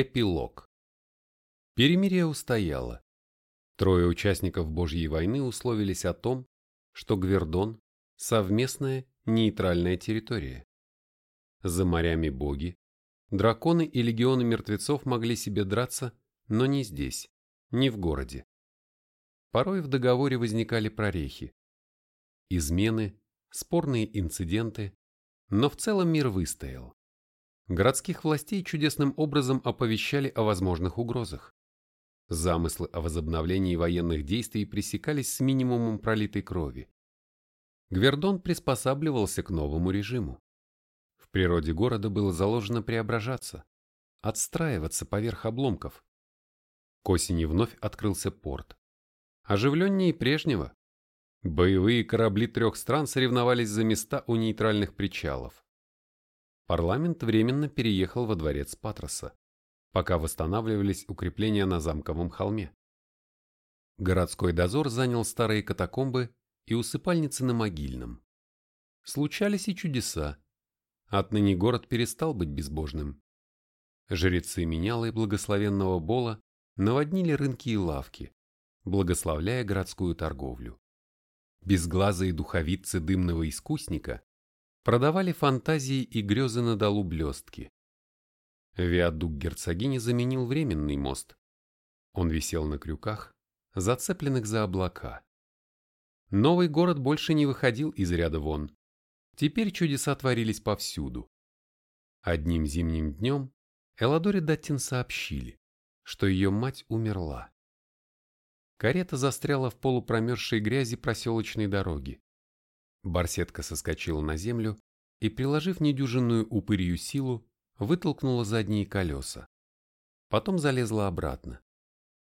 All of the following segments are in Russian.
Эпилог. Перемирие устояло. Трое участников Божьей войны условились о том, что Гвердон – совместная нейтральная территория. За морями боги, драконы и легионы мертвецов могли себе драться, но не здесь, не в городе. Порой в договоре возникали прорехи. Измены, спорные инциденты, но в целом мир выстоял. Городских властей чудесным образом оповещали о возможных угрозах. Замыслы о возобновлении военных действий пресекались с минимумом пролитой крови. Гвердон приспосабливался к новому режиму. В природе города было заложено преображаться, отстраиваться поверх обломков. К осени вновь открылся порт. Оживленнее прежнего. Боевые корабли трех стран соревновались за места у нейтральных причалов. Парламент временно переехал во дворец Патроса, пока восстанавливались укрепления на замковом холме. Городской дозор занял старые катакомбы и усыпальницы на могильном. Случались и чудеса. Отныне город перестал быть безбожным. Жрецы меняла и благословенного Бола наводнили рынки и лавки, благословляя городскую торговлю. Безглазые духовицы дымного искусника продавали фантазии и грезы на долу блестки. Виадук герцогини заменил временный мост. Он висел на крюках, зацепленных за облака. Новый город больше не выходил из ряда вон. Теперь чудеса творились повсюду. Одним зимним днем Эладоре Даттин сообщили, что ее мать умерла. Карета застряла в полупромерзшей грязи проселочной дороги. Барсетка соскочила на землю и, приложив недюжинную упырью силу, вытолкнула задние колеса. Потом залезла обратно.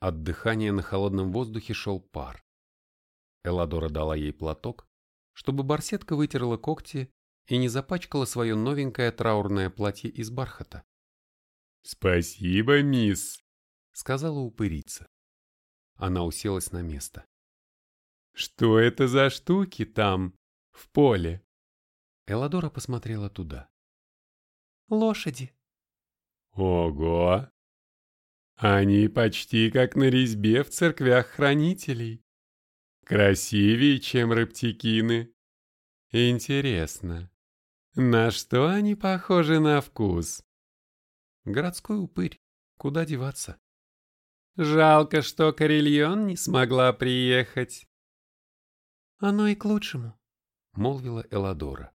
От дыхания на холодном воздухе шел пар. Эладора дала ей платок, чтобы барсетка вытерла когти и не запачкала свое новенькое траурное платье из бархата. «Спасибо, мисс», — сказала упырица. Она уселась на место. «Что это за штуки там?» В поле. Эладора посмотрела туда. Лошади. Ого! Они почти как на резьбе в церквях хранителей. Красивее, чем рептикины. Интересно, на что они похожи на вкус? Городской упырь. Куда деваться? Жалко, что Карельон не смогла приехать. Оно и к лучшему молвила Эладора.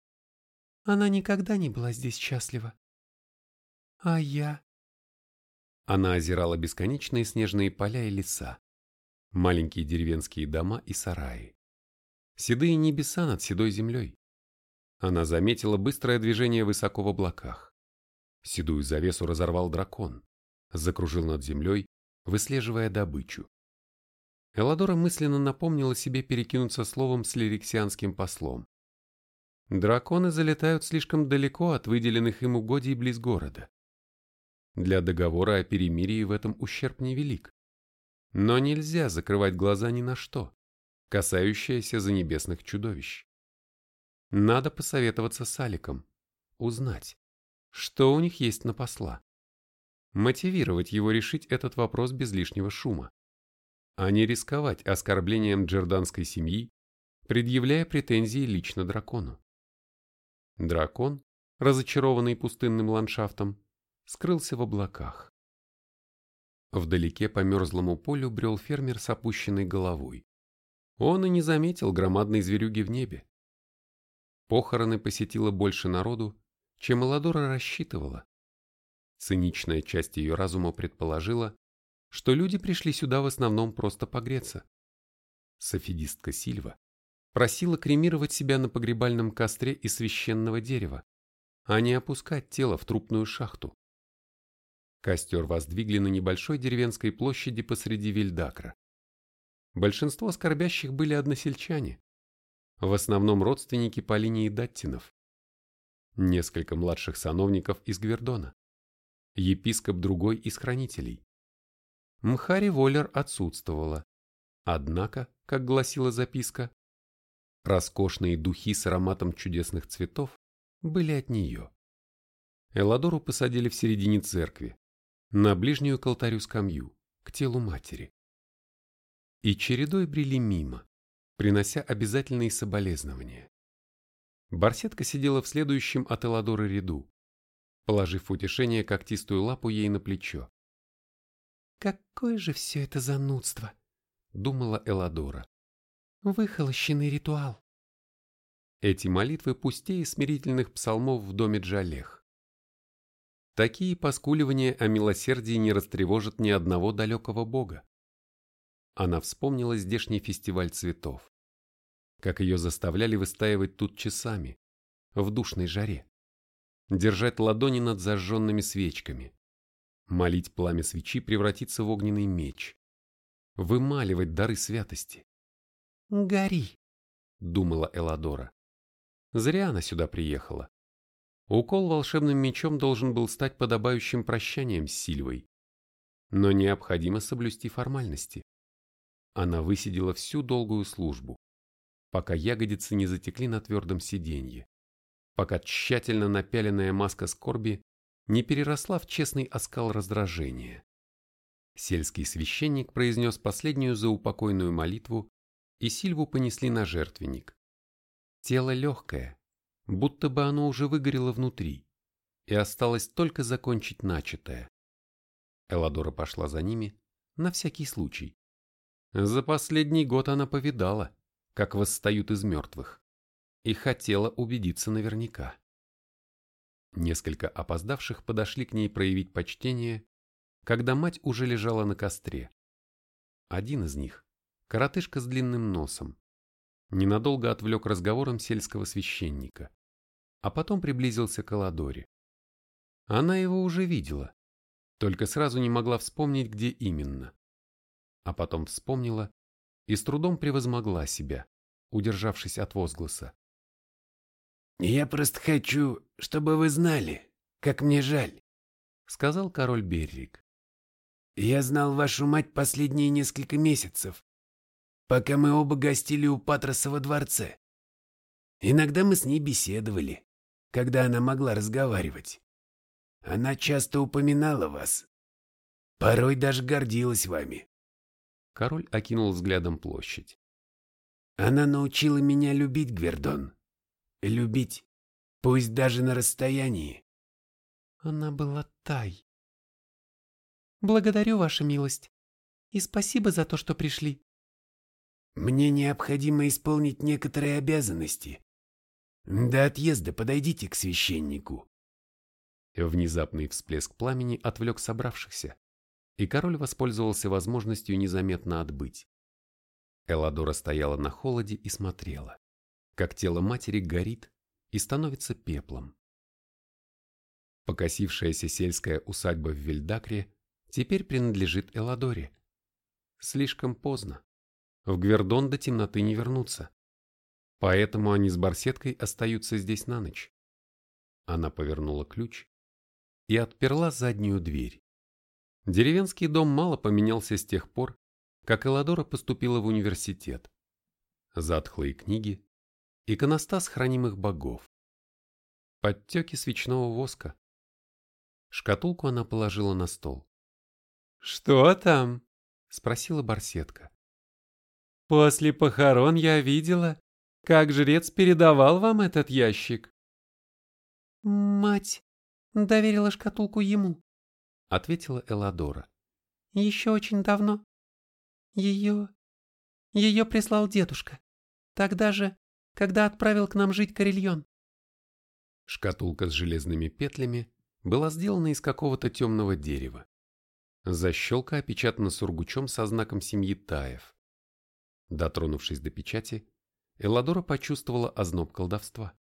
Она никогда не была здесь счастлива. А я... Она озирала бесконечные снежные поля и леса, маленькие деревенские дома и сараи, седые небеса над седой землей. Она заметила быстрое движение высоко в облаках. Седую завесу разорвал дракон, закружил над землей, выслеживая добычу. Эладора мысленно напомнила себе перекинуться словом с лириксианским послом. Драконы залетают слишком далеко от выделенных им угодий близ города. Для договора о перемирии в этом ущерб невелик. Но нельзя закрывать глаза ни на что, касающееся занебесных чудовищ. Надо посоветоваться с Аликом, узнать, что у них есть на посла. Мотивировать его решить этот вопрос без лишнего шума, а не рисковать оскорблением джерданской семьи, предъявляя претензии лично дракону. Дракон, разочарованный пустынным ландшафтом, скрылся в облаках. Вдалеке по мерзлому полю брел фермер с опущенной головой. Он и не заметил громадной зверюги в небе. Похороны посетило больше народу, чем Эладора рассчитывала. Циничная часть ее разума предположила, что люди пришли сюда в основном просто погреться. Софидистка Сильва просила кремировать себя на погребальном костре из священного дерева, а не опускать тело в трупную шахту. Костер воздвигли на небольшой деревенской площади посреди Вильдакра. Большинство скорбящих были односельчане, в основном родственники по линии Даттинов. Несколько младших сановников из Гвердона, епископ другой из хранителей. Мхари Воллер отсутствовала, однако, как гласила записка, Роскошные духи с ароматом чудесных цветов были от нее. Эладору посадили в середине церкви, на ближнюю к алтарю скамью, к телу матери. И чередой брели мимо, принося обязательные соболезнования. Барсетка сидела в следующем от Эладоры ряду, положив утешение когтистую лапу ей на плечо. «Какое же все это занудство!» — думала Эладора. «Выхолощенный ритуал». Эти молитвы пустее смирительных псалмов в доме Джалех. Такие поскуливания о милосердии не растревожат ни одного далекого бога. Она вспомнила здешний фестиваль цветов. Как ее заставляли выстаивать тут часами, в душной жаре. Держать ладони над зажженными свечками. Молить пламя свечи превратиться в огненный меч. Вымаливать дары святости. «Гори», — думала Эладора. Зря она сюда приехала. Укол волшебным мечом должен был стать подобающим прощанием с Сильвой. Но необходимо соблюсти формальности. Она высидела всю долгую службу, пока ягодицы не затекли на твердом сиденье, пока тщательно напяленная маска скорби не переросла в честный оскал раздражения. Сельский священник произнес последнюю заупокойную молитву, и Сильву понесли на жертвенник. Тело легкое, будто бы оно уже выгорело внутри, и осталось только закончить начатое. Эладора пошла за ними, на всякий случай. За последний год она повидала, как восстают из мертвых, и хотела убедиться наверняка. Несколько опоздавших подошли к ней проявить почтение, когда мать уже лежала на костре. Один из них, коротышка с длинным носом, ненадолго отвлек разговором сельского священника, а потом приблизился к Аладоре. Она его уже видела, только сразу не могла вспомнить, где именно а потом вспомнила и с трудом превозмогла себя, удержавшись от возгласа. «Я просто хочу, чтобы вы знали, как мне жаль», — сказал король Беррик. «Я знал вашу мать последние несколько месяцев, пока мы оба гостили у Патроса во дворце. Иногда мы с ней беседовали, когда она могла разговаривать. Она часто упоминала вас, порой даже гордилась вами. Король окинул взглядом площадь. Она научила меня любить Гвердон. Любить, пусть даже на расстоянии. Она была тай. Благодарю, ваша милость. И спасибо за то, что пришли. Мне необходимо исполнить некоторые обязанности. До отъезда подойдите к священнику. Внезапный всплеск пламени отвлек собравшихся и король воспользовался возможностью незаметно отбыть. Эладора стояла на холоде и смотрела, как тело матери горит и становится пеплом. Покосившаяся сельская усадьба в Вильдакре теперь принадлежит Эладоре. Слишком поздно. В Гвердон до темноты не вернуться. Поэтому они с Барсеткой остаются здесь на ночь. Она повернула ключ и отперла заднюю дверь. Деревенский дом мало поменялся с тех пор, как Эладора поступила в университет. Затхлые книги, иконостас хранимых богов, подтеки свечного воска. Шкатулку она положила на стол. «Что там?» — спросила барсетка. «После похорон я видела, как жрец передавал вам этот ящик». «Мать доверила шкатулку ему», ответила Эладора. Еще очень давно. Ее... Ее прислал дедушка. Тогда же, когда отправил к нам жить Карельон. Шкатулка с железными петлями была сделана из какого-то темного дерева. Защелка опечатана сургучом со знаком семьи Таев. Дотронувшись до печати, Эладора почувствовала озноб колдовства.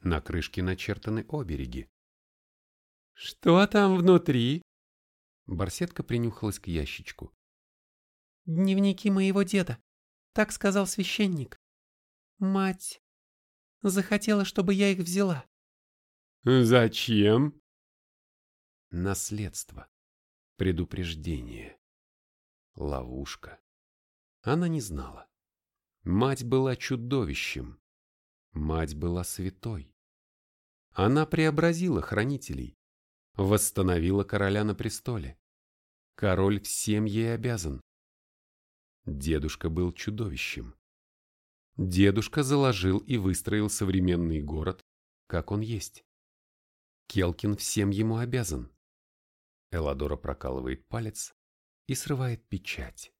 На крышке начертаны обереги. «Что там внутри?» Барсетка принюхалась к ящичку. «Дневники моего деда», — так сказал священник. «Мать захотела, чтобы я их взяла». «Зачем?» Наследство. Предупреждение. Ловушка. Она не знала. Мать была чудовищем. Мать была святой. Она преобразила хранителей, восстановила короля на престоле. Король всем ей обязан. Дедушка был чудовищем. Дедушка заложил и выстроил современный город, как он есть. Келкин всем ему обязан. Эладора прокалывает палец и срывает печать.